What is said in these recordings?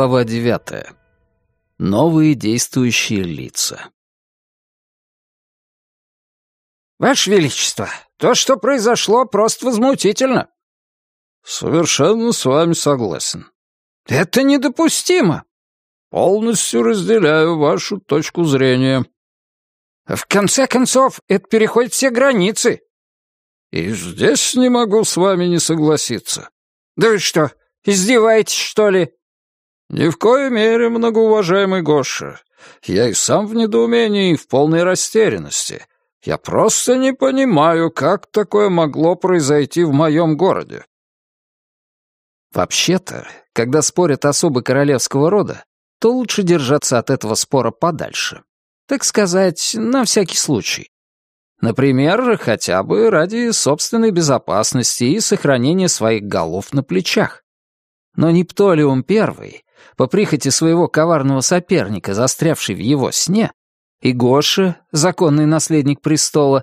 Глава девятая. Новые действующие лица. «Ваше Величество, то, что произошло, просто возмутительно». «Совершенно с вами согласен». «Это недопустимо». «Полностью разделяю вашу точку зрения». «В конце концов, это переходит все границы». «И здесь не могу с вами не согласиться». «Да вы что, издеваетесь, что ли?» «Ни в коей мере, многоуважаемый Гоша. Я и сам в недоумении и в полной растерянности. Я просто не понимаю, как такое могло произойти в моем городе». Вообще-то, когда спорят особы королевского рода, то лучше держаться от этого спора подальше. Так сказать, на всякий случай. Например, хотя бы ради собственной безопасности и сохранения своих голов на плечах. Но Нептолиум I, по прихоти своего коварного соперника, застрявший в его сне, и Гоша, законный наследник престола,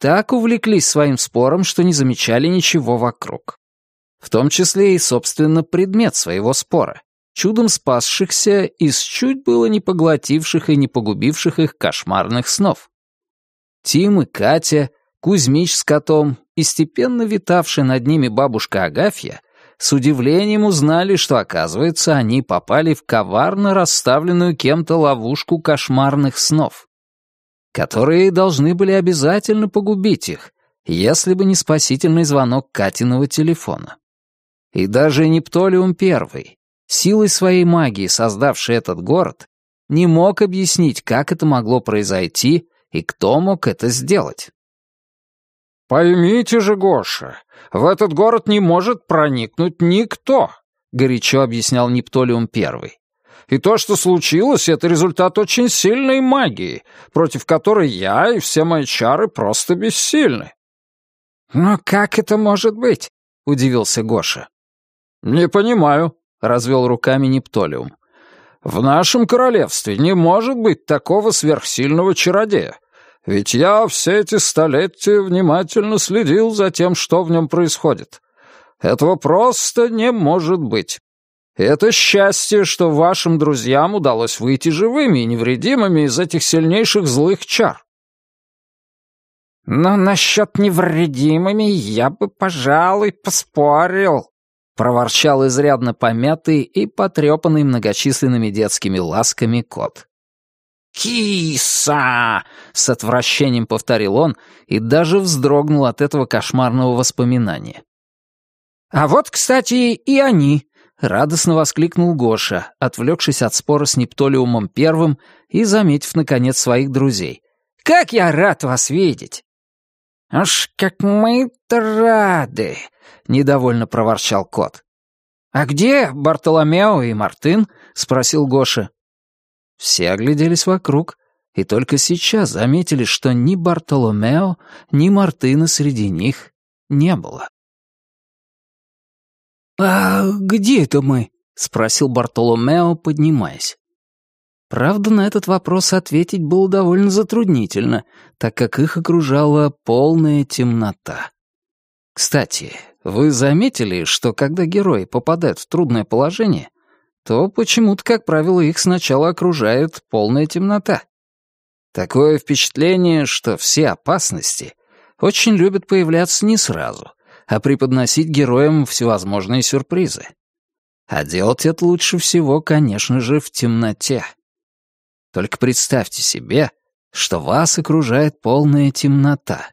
так увлеклись своим спором, что не замечали ничего вокруг. В том числе и, собственно, предмет своего спора, чудом спасшихся из чуть было не поглотивших и не погубивших их кошмарных снов. Тим и Катя, Кузьмич с котом и степенно витавшая над ними бабушка Агафья с удивлением узнали, что, оказывается, они попали в коварно расставленную кем-то ловушку кошмарных снов, которые должны были обязательно погубить их, если бы не спасительный звонок Катиного телефона. И даже Нептолиум I, силой своей магии создавший этот город, не мог объяснить, как это могло произойти и кто мог это сделать. «Поймите же, Гоша, в этот город не может проникнуть никто», — горячо объяснял Нептолиум Первый. «И то, что случилось, это результат очень сильной магии, против которой я и все мои чары просто бессильны». «Но как это может быть?» — удивился Гоша. «Не понимаю», — развел руками Нептолиум. «В нашем королевстве не может быть такого сверхсильного чародея. Ведь я все эти столетия внимательно следил за тем, что в нем происходит. Этого просто не может быть. это счастье, что вашим друзьям удалось выйти живыми и невредимыми из этих сильнейших злых чар. Но насчет невредимыми я бы, пожалуй, поспорил, проворчал изрядно помятый и потрепанный многочисленными детскими ласками кот. «Киса!» — с отвращением повторил он и даже вздрогнул от этого кошмарного воспоминания. «А вот, кстати, и они!» — радостно воскликнул Гоша, отвлекшись от спора с Нептолиумом Первым и заметив, наконец, своих друзей. «Как я рад вас видеть!» «Аж как мы-то рады!» — недовольно проворчал кот. «А где Бартоломео и Мартын?» — спросил Гоша. Все огляделись вокруг и только сейчас заметили, что ни Бартоломео, ни Мартына среди них не было. «А где это мы?» — спросил Бартоломео, поднимаясь. Правда, на этот вопрос ответить было довольно затруднительно, так как их окружала полная темнота. Кстати, вы заметили, что когда герои попадают в трудное положение, то почему-то, как правило, их сначала окружает полная темнота. Такое впечатление, что все опасности очень любят появляться не сразу, а преподносить героям всевозможные сюрпризы. А делать это лучше всего, конечно же, в темноте. Только представьте себе, что вас окружает полная темнота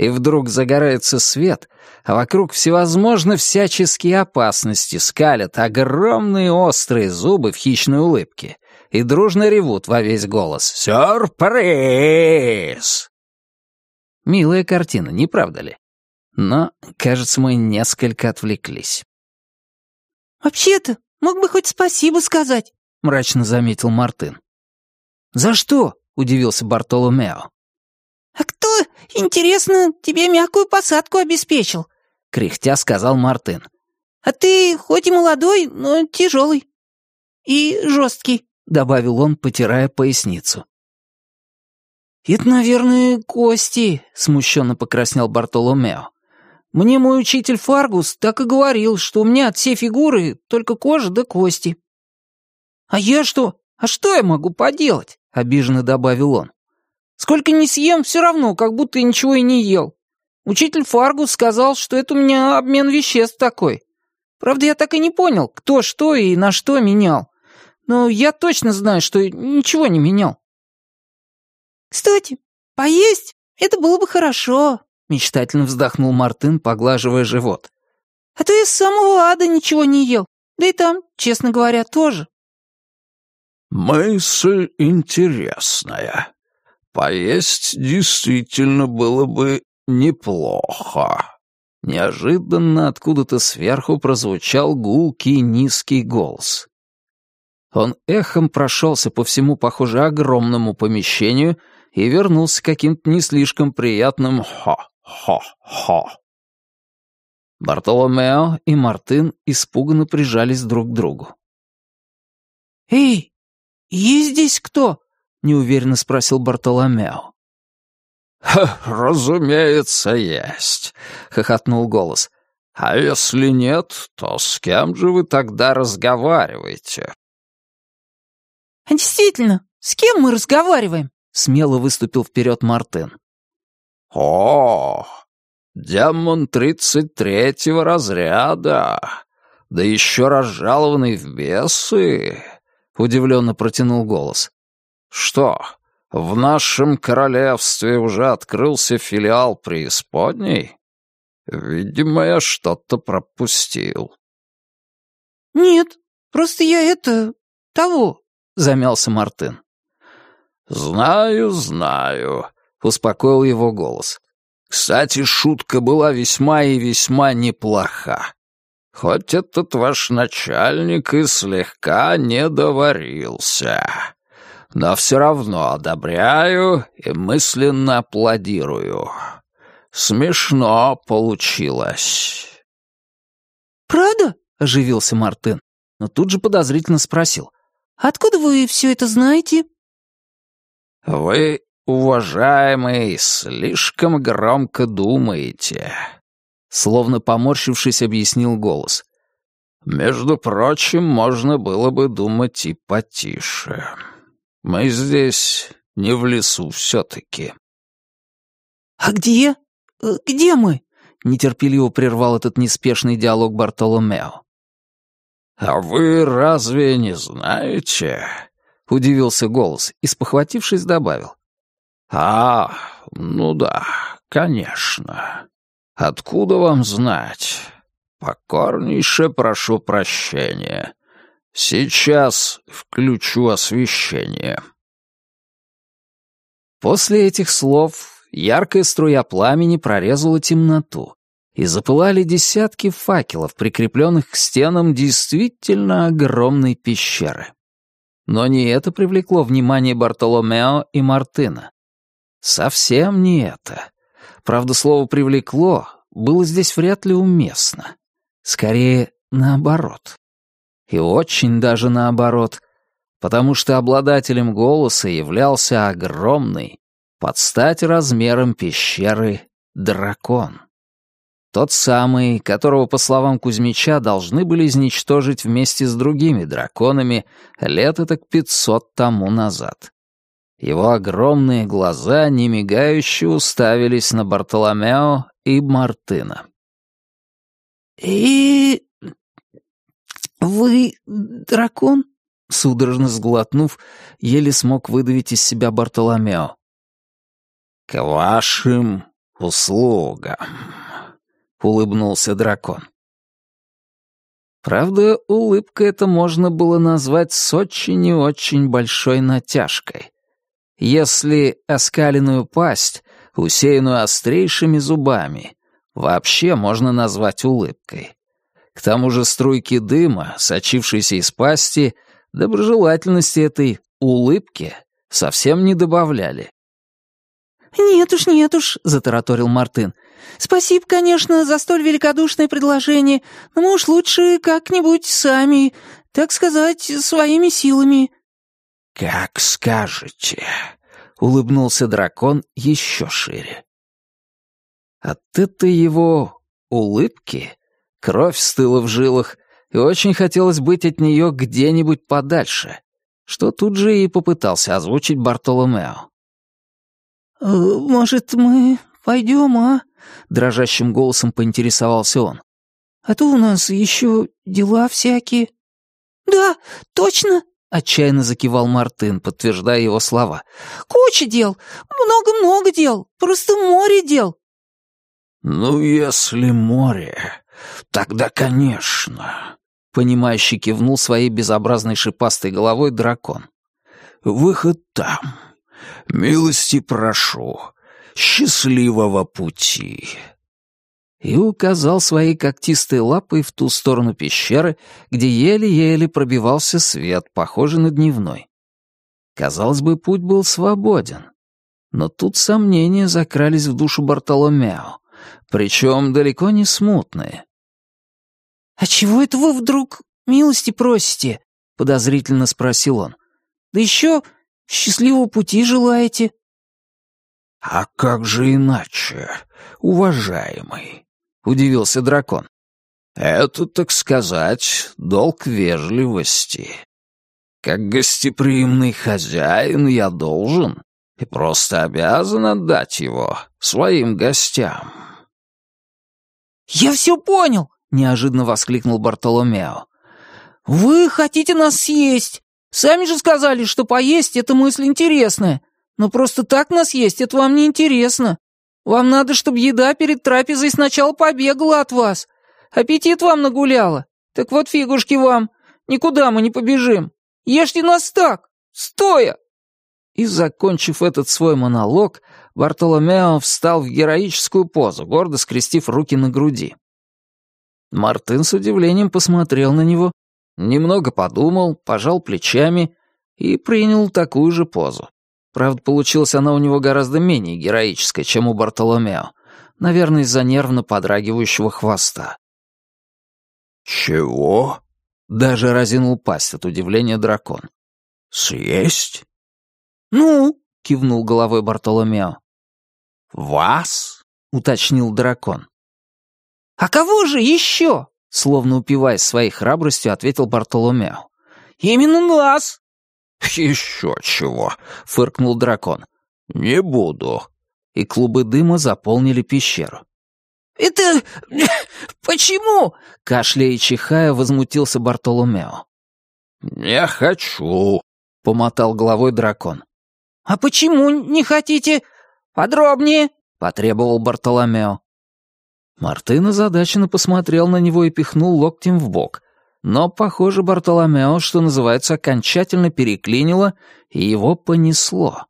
и вдруг загорается свет, а вокруг всевозможно всяческие опасности скалят огромные острые зубы в хищной улыбке и дружно ревут во весь голос «Сюрприз!». Милая картина, не правда ли? Но, кажется, мы несколько отвлеклись. «Вообще-то, мог бы хоть спасибо сказать», — мрачно заметил Мартын. «За что?» — удивился Бартоломео. «А кто, интересно, тебе мягкую посадку обеспечил?» — кряхтя сказал Мартын. «А ты хоть и молодой, но тяжелый. И жесткий», — добавил он, потирая поясницу. «Это, наверное, кости», — смущенно покраснел Бартоломео. «Мне мой учитель Фаргус так и говорил, что у меня от всей фигуры только кожа да кости». «А я что? А что я могу поделать?» — обиженно добавил он. «Сколько не съем, все равно, как будто я ничего и не ел. Учитель Фаргус сказал, что это у меня обмен веществ такой. Правда, я так и не понял, кто что и на что менял. Но я точно знаю, что ничего не менял». «Кстати, поесть — это было бы хорошо», — мечтательно вздохнул Мартын, поглаживая живот. «А то я с самого ада ничего не ел. Да и там, честно говоря, тоже». «Мысль интересная. Поесть действительно было бы неплохо». Неожиданно откуда-то сверху прозвучал гулкий низкий голос. Он эхом прошелся по всему, похоже, огромному помещению и вернулся каким-то не слишком приятным «хо-хо-хо». Бартоломео и Мартын испуганно прижались друг к другу. «Эй, есть здесь кто?» — неуверенно спросил Бартоломео. «Разумеется, есть», — хохотнул голос. «А если нет, то с кем же вы тогда разговариваете?» «А действительно, с кем мы разговариваем?» — смело выступил вперед Мартын. «О, демон тридцать третьего разряда, да еще разжалованный в бесы!» — удивленно протянул голос. «Что, в нашем королевстве уже открылся филиал преисподней? Видимо, я что-то пропустил». «Нет, просто я это... того», — замялся Мартын. «Знаю, знаю», — успокоил его голос. «Кстати, шутка была весьма и весьма неплоха. Хоть этот ваш начальник и слегка не доварился. Но все равно одобряю и мысленно аплодирую. Смешно получилось». «Правда?» — оживился Мартын, но тут же подозрительно спросил. «Откуда вы все это знаете?» «Вы, уважаемый, слишком громко думаете», — словно поморщившись, объяснил голос. «Между прочим, можно было бы думать и потише. Мы здесь не в лесу все-таки». «А где? Э, где мы?» — нетерпеливо прервал этот неспешный диалог Бартоломео. «А вы разве не знаете?» — удивился голос и, спохватившись, добавил. «А, ну да, конечно. Откуда вам знать? Покорнейше прошу прощения. Сейчас включу освещение». После этих слов яркая струя пламени прорезала темноту, и запылали десятки факелов, прикрепленных к стенам действительно огромной пещеры. Но не это привлекло внимание Бартоломео и Мартына. Совсем не это. Правда, слово «привлекло» было здесь вряд ли уместно. Скорее, наоборот. И очень даже наоборот, потому что обладателем голоса являлся огромный, под стать размером пещеры, дракон. Тот самый, которого, по словам Кузьмича, должны были изничтожить вместе с другими драконами лет так пятьсот тому назад. Его огромные глаза, немигающе уставились на Бартоломео и Мартына. «И... вы дракон?» Судорожно сглотнув, еле смог выдавить из себя Бартоломео. «К вашим услугам», — улыбнулся дракон. Правда, улыбка это можно было назвать с очень и очень большой натяжкой. Если оскаленную пасть, усеянную острейшими зубами, вообще можно назвать улыбкой. К тому же струйки дыма, сочившиеся из пасти, доброжелательности этой улыбки совсем не добавляли. «Нет уж, нет уж», — затараторил Мартын. «Спасибо, конечно, за столь великодушное предложение, но мы уж лучше как-нибудь сами, так сказать, своими силами». «Как скажете», — улыбнулся дракон еще шире. От этой его улыбки кровь стыла в жилах, и очень хотелось быть от нее где-нибудь подальше, что тут же и попытался озвучить Бартоломео. «Э, «Может, мы пойдем, а?» — дрожащим голосом поинтересовался он. «А то у нас еще дела всякие». «Да, точно!» — отчаянно закивал Мартын, подтверждая его слова. «Куча дел! Много-много дел! Просто море дел!» «Ну, если море, тогда, конечно!» — понимающе кивнул своей безобразной шипастой головой дракон. «Выход там. Милости прошу. Счастливого пути!» И указал своей когтистой лапой в ту сторону пещеры, где еле-еле пробивался свет, похожий на дневной. Казалось бы, путь был свободен. Но тут сомнения закрались в душу Бартоломео, причем далеко не смутные. «А чего это вы вдруг милости просите?» — подозрительно спросил он. «Да еще счастливого пути желаете». «А как же иначе, уважаемый?» — удивился дракон. «Это, так сказать, долг вежливости. Как гостеприимный хозяин я должен и просто обязан отдать его своим гостям». «Я все понял!» — неожиданно воскликнул Бартоломео. «Вы хотите нас съесть! Сами же сказали, что поесть — это мысль интересная. Но просто так нас есть, это вам не интересно. Вам надо, чтобы еда перед трапезой сначала побегала от вас. Аппетит вам нагуляла. Так вот фигушки вам. Никуда мы не побежим. Ешьте нас так, стоя!» И, закончив этот свой монолог, Бартоломео встал в героическую позу, гордо скрестив руки на груди. Мартын с удивлением посмотрел на него, немного подумал, пожал плечами и принял такую же позу. Правда, получилась она у него гораздо менее героическая, чем у Бартоломео, наверное, из-за нервно подрагивающего хвоста. «Чего?» — даже разинул пасть от удивления дракон. «Съесть?» «Ну?» — кивнул головой Бартоломео. «Вас?» — уточнил дракон. «А кого же еще?» — словно упиваясь своей храбростью, ответил Бартоломео. «Именно нас!» «Еще чего!» — фыркнул дракон. «Не буду!» И клубы дыма заполнили пещеру. «Это... почему?» — кашляя и чихая, возмутился Бартоломео. «Не хочу!» — помотал головой дракон. «А почему не хотите? Подробнее!» — потребовал Бартоломео. Мартын озадаченно посмотрел на него и пихнул локтем в бок. Но, похоже, Бартоломео, что называется, окончательно переклинило, и его понесло.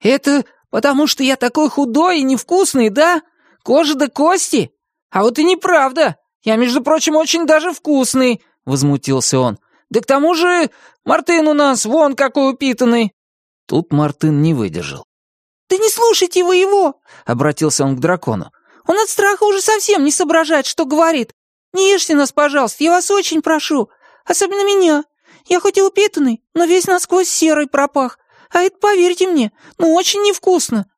«Это потому, что я такой худой и невкусный, да? Кожа да кости? А вот и неправда. Я, между прочим, очень даже вкусный», — возмутился он. «Да к тому же Мартын у нас вон какой упитанный». Тут Мартын не выдержал. «Да не слушайте вы его!» — обратился он к дракону. Он от страха уже совсем не соображает, что говорит. Не ешьте нас, пожалуйста, я вас очень прошу. Особенно меня. Я хоть и упитанный, но весь насквозь серый пропах. А это, поверьте мне, ну очень невкусно».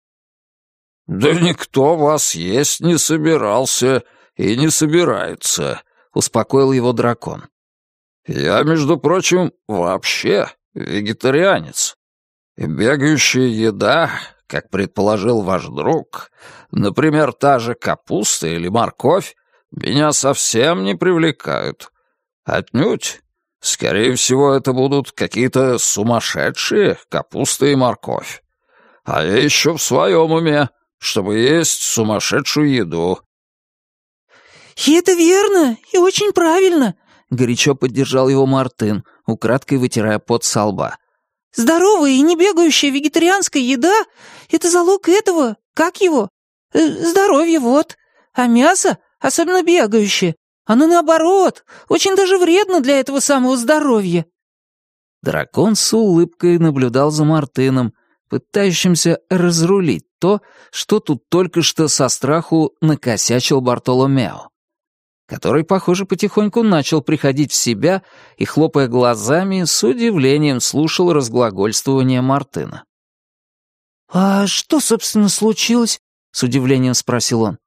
«Да никто вас есть не собирался и не собирается», — успокоил его дракон. «Я, между прочим, вообще вегетарианец. Бегающая еда как предположил ваш друг, например, та же капуста или морковь, меня совсем не привлекают. Отнюдь. Скорее всего, это будут какие-то сумасшедшие капуста и морковь. А я еще в своем уме, чтобы есть сумасшедшую еду. «И это верно, и очень правильно», — горячо поддержал его Мартын, украдкой вытирая пот со лба. Здоровая и не бегающая вегетарианская еда — это залог этого, как его? Э, здоровье, вот. А мясо, особенно бегающее, оно наоборот, очень даже вредно для этого самого здоровья. Дракон с улыбкой наблюдал за Мартыном, пытающимся разрулить то, что тут только что со страху накосячил Бартоломео который, похоже, потихоньку начал приходить в себя и, хлопая глазами, с удивлением слушал разглагольствование Мартына. «А что, собственно, случилось?» — с удивлением спросил он.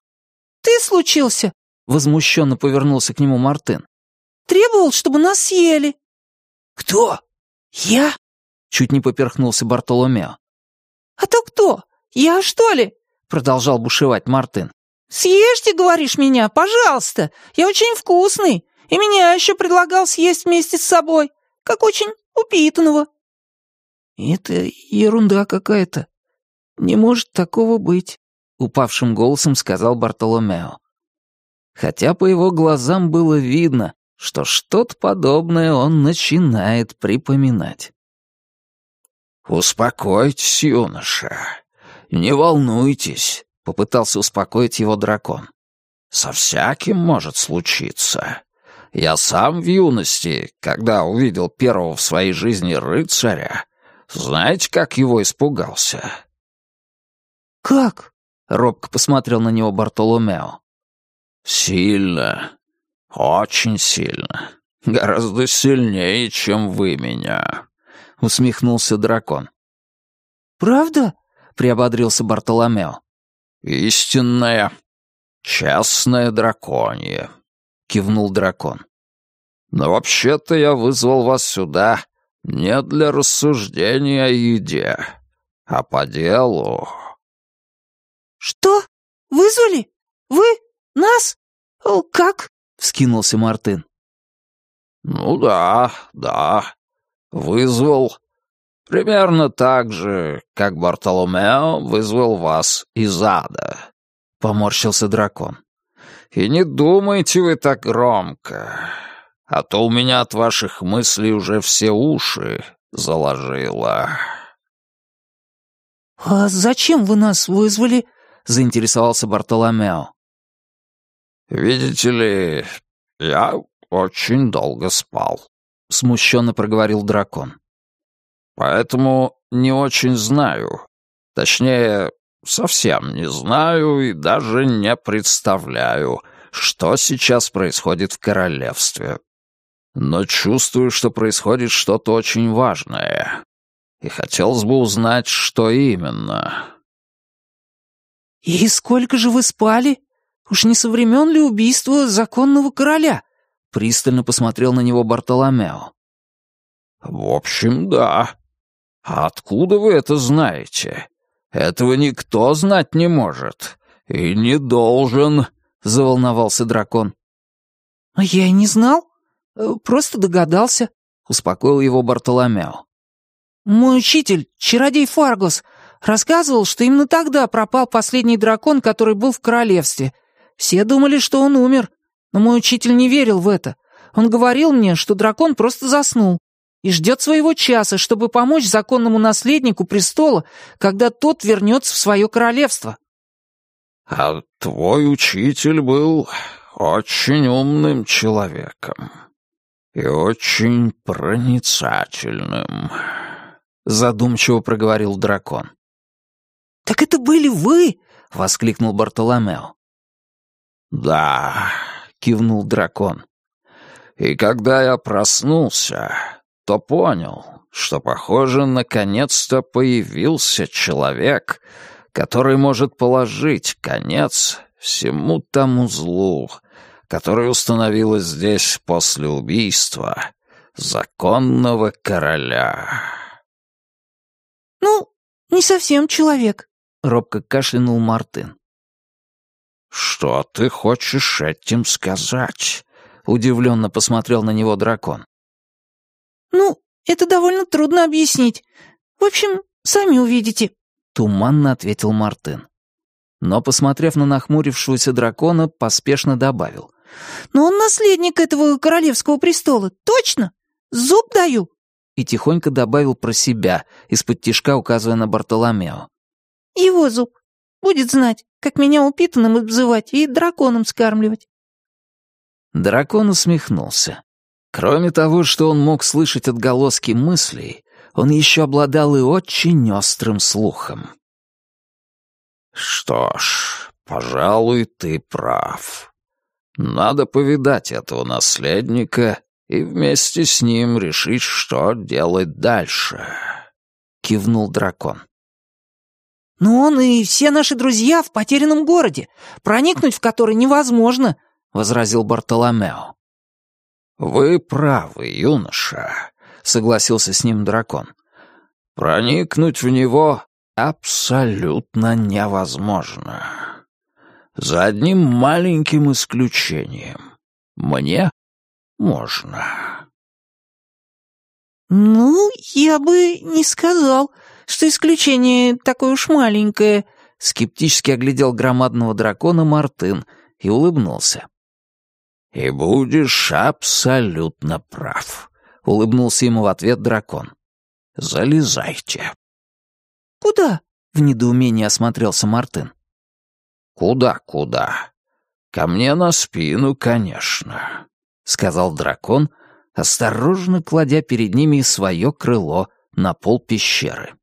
«Ты случился?» — возмущенно повернулся к нему Мартын. «Требовал, чтобы нас съели». «Кто? «Я?» — чуть не поперхнулся Бартоломео. «А то кто? Я, что ли?» — продолжал бушевать Мартын. «Съешьте, говоришь, меня, пожалуйста. Я очень вкусный, и меня еще предлагал съесть вместе с собой, как очень упитанного». «Это ерунда какая-то. Не может такого быть», — упавшим голосом сказал Бартоломео. Хотя по его глазам было видно, что что-то подобное он начинает припоминать. «Успокойтесь, юноша. Не волнуйтесь», — попытался успокоить его дракон. «Со всяким может случиться. Я сам в юности, когда увидел первого в своей жизни рыцаря, знаете, как его испугался?» «Как?» — робко посмотрел на него Бартоломео. «Сильно. Очень сильно. Гораздо сильнее, чем вы меня», — усмехнулся дракон. «Правда?» — приободрился Бартоломео. «Истинная, честная драконья», — кивнул дракон. «Но вообще-то я вызвал вас сюда не для рассуждения о еде, а по делу». «Что? Вызвали? Вы? Нас? Как?» — вскинулся Мартын. «Ну да, да. Вызвал. Примерно так же, как Бартоломео вызвал вас из ада», — поморщился дракон. «И не думайте вы так громко, а то у меня от ваших мыслей уже все уши заложило». «А зачем вы нас вызвали?» — заинтересовался Бартоломео. «Видите ли, я очень долго спал», — смущенно проговорил дракон. «Поэтому не очень знаю. Точнее, совсем не знаю и даже не представляю, что сейчас происходит в королевстве. Но чувствую, что происходит что-то очень важное. И хотелось бы узнать, что именно». «И сколько же вы спали?» Уж не со времен ли убийства законного короля?» Пристально посмотрел на него Бартоломео. «В общем, да. А откуда вы это знаете? Этого никто знать не может. И не должен», — заволновался дракон. «А я и не знал. Э, просто догадался», — успокоил его Бартоломео. «Мой учитель, чародей Фаргус, рассказывал, что именно тогда пропал последний дракон, который был в королевстве, все думали, что он умер, но мой учитель не верил в это. Он говорил мне, что дракон просто заснул и ждет своего часа, чтобы помочь законному наследнику престола, когда тот вернется в свое королевство. «А твой учитель был очень умным человеком и очень проницательным», — задумчиво проговорил дракон. «Так это были вы!» — воскликнул Бартоломео. «Да», — кивнул дракон. «И когда я проснулся, то понял, что, похоже, наконец-то появился человек, который может положить конец всему тому злу, которое установилось здесь после убийства законного короля». «Ну, не совсем человек», — робко кашлянул Мартын. «Что ты хочешь этим сказать?» — удивленно посмотрел на него дракон. «Ну, это довольно трудно объяснить. В общем, сами увидите», — туманно ответил Мартын. Но, посмотрев на нахмурившегося дракона, поспешно добавил. «Но он наследник этого королевского престола, точно? Зуб даю!» И тихонько добавил про себя, из-под тишка указывая на Бартоломео. «Его зуб. Будет знать, как меня упитанным обзывать и драконом скармливать». Дракон усмехнулся. Кроме того, что он мог слышать отголоски мыслей, он еще обладал и очень острым слухом. «Что ж, пожалуй, ты прав. Надо повидать этого наследника и вместе с ним решить, что делать дальше», — кивнул дракон. «Но он и все наши друзья в потерянном городе, проникнуть в который невозможно», — возразил Бартоломео. «Вы правы, юноша. — согласился с ним дракон. «Проникнуть в него абсолютно невозможно. За одним маленьким исключением. Мне можно». «Ну, я бы не сказал, что исключение такое уж маленькое», — скептически оглядел громадного дракона Мартын и улыбнулся. «И будешь абсолютно прав», — улыбнулся ему в ответ дракон. «Залезайте». «Куда?» — в недоумении осмотрелся Мартын. «Куда-куда? Ко мне на спину, конечно», — сказал дракон, осторожно кладя перед ними свое крыло на пол пещеры.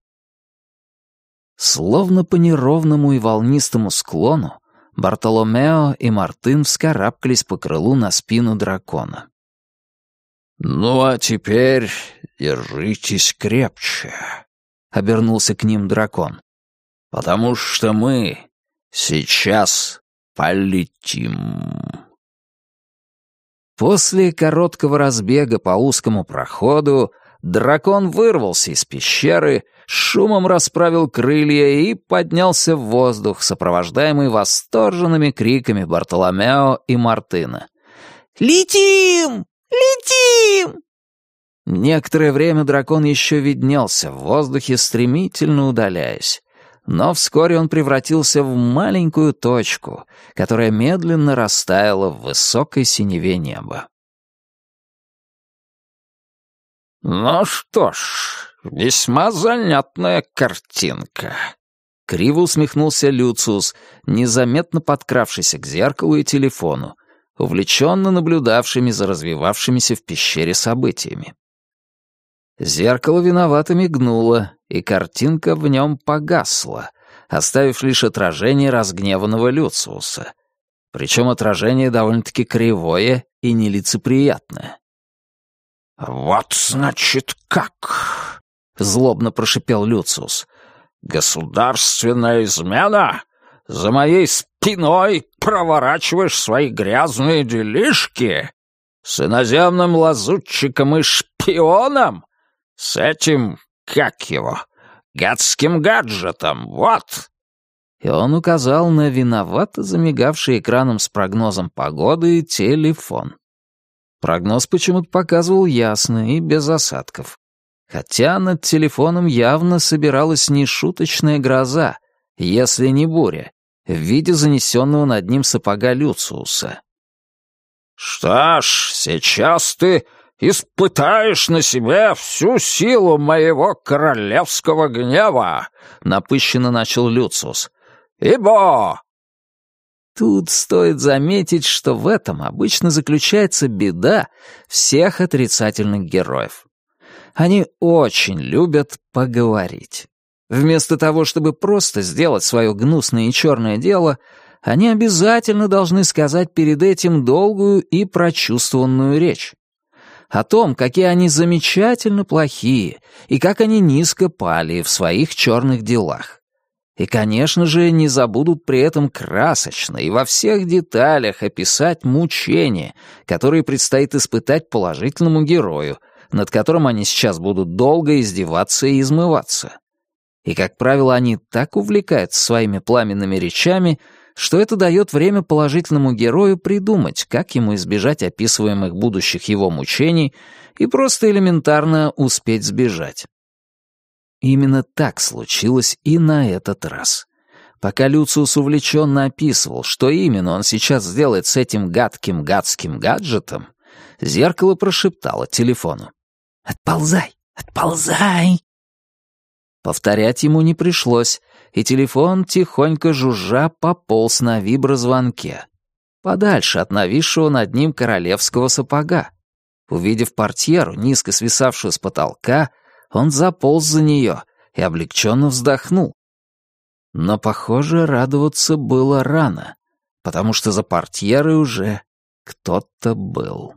Словно по неровному и волнистому склону Бартоломео и Мартын вскарабкались по крылу на спину дракона. «Ну а теперь держитесь крепче», — обернулся к ним дракон. «Потому что мы сейчас полетим». После короткого разбега по узкому проходу дракон вырвался из пещеры, шумом расправил крылья и поднялся в воздух, сопровождаемый восторженными криками Бартоломео и Мартына. «Летим! Летим!» Некоторое время дракон еще виднелся в воздухе, стремительно удаляясь. Но вскоре он превратился в маленькую точку, которая медленно растаяла в высокой синеве неба. «Ну что ж, весьма занятная картинка», — криво усмехнулся Люциус, незаметно подкравшийся к зеркалу и телефону, увлеченно наблюдавшими за развивавшимися в пещере событиями. Зеркало виновато мигнуло, и картинка в нем погасла, оставив лишь отражение разгневанного Люциуса. Причем отражение довольно-таки кривое и нелицеприятное. «Вот, значит, как!» — злобно прошипел Люциус. «Государственная измена? За моей спиной проворачиваешь свои грязные делишки? С иноземным лазутчиком и шпионом? С этим, как его, гадским гаджетом, вот!» И он указал на виновато замигавший экраном с прогнозом погоды телефон. Прогноз почему-то показывал ясно и без осадков. Хотя над телефоном явно собиралась нешуточная гроза, если не буря, в виде занесенного над ним сапога Люциуса. «Что ж, сейчас ты испытаешь на себе всю силу моего королевского гнева», — напыщенно начал Люциус. «Ибо...» Тут стоит заметить, что в этом обычно заключается беда всех отрицательных героев. Они очень любят поговорить. Вместо того, чтобы просто сделать свое гнусное и черное дело, они обязательно должны сказать перед этим долгую и прочувствованную речь о том, какие они замечательно плохие и как они низко пали в своих черных делах. И, конечно же, не забудут при этом красочно и во всех деталях описать мучения, которые предстоит испытать положительному герою, над которым они сейчас будут долго издеваться и измываться. И, как правило, они так увлекаются своими пламенными речами, что это дает время положительному герою придумать, как ему избежать описываемых будущих его мучений и просто элементарно успеть сбежать. Именно так случилось и на этот раз. Пока Люциус увлеченно описывал, что именно он сейчас сделает с этим гадким гадским гаджетом, зеркало прошептало телефону. «Отползай! Отползай!» Повторять ему не пришлось, и телефон, тихонько жужжа, пополз на виброзвонке. Подальше от нависшего над ним королевского сапога. Увидев портьеру, низко свисавшую с потолка, он заполз за нее и облегченно вздохнул. Но, похоже, радоваться было рано, потому что за портьерой уже кто-то был.